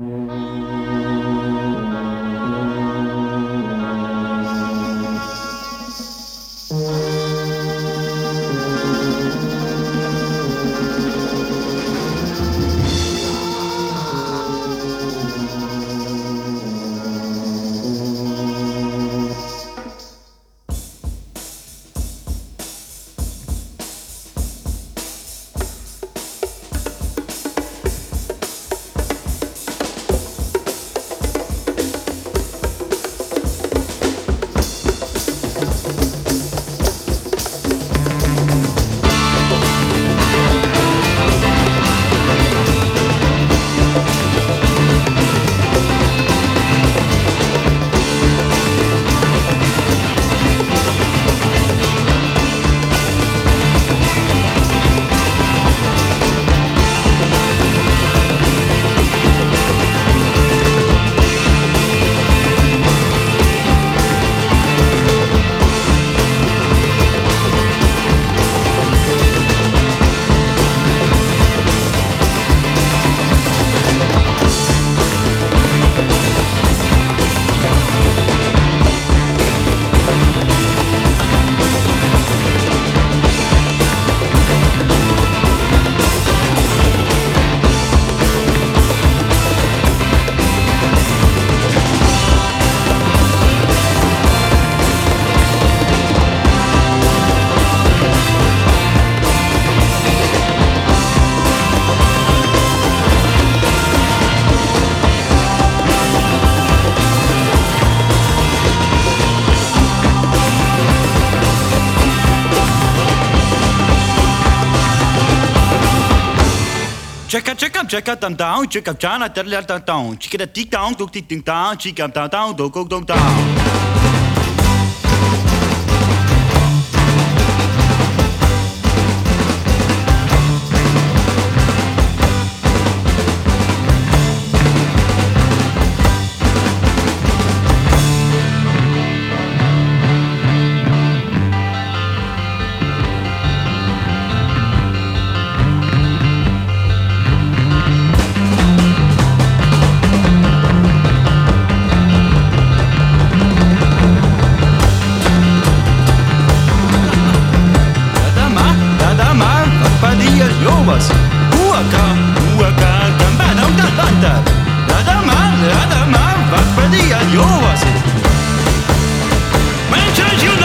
Mm-hmm. Chicka chicka chicka dum down, chicka chana da da da down, chicka da dee down, dog dee ding down, chicka down down, dog dog down. توماس هو كان هو كان تنبهنا وتهدى هذا ما هذا ما فقدي اليوم من شجر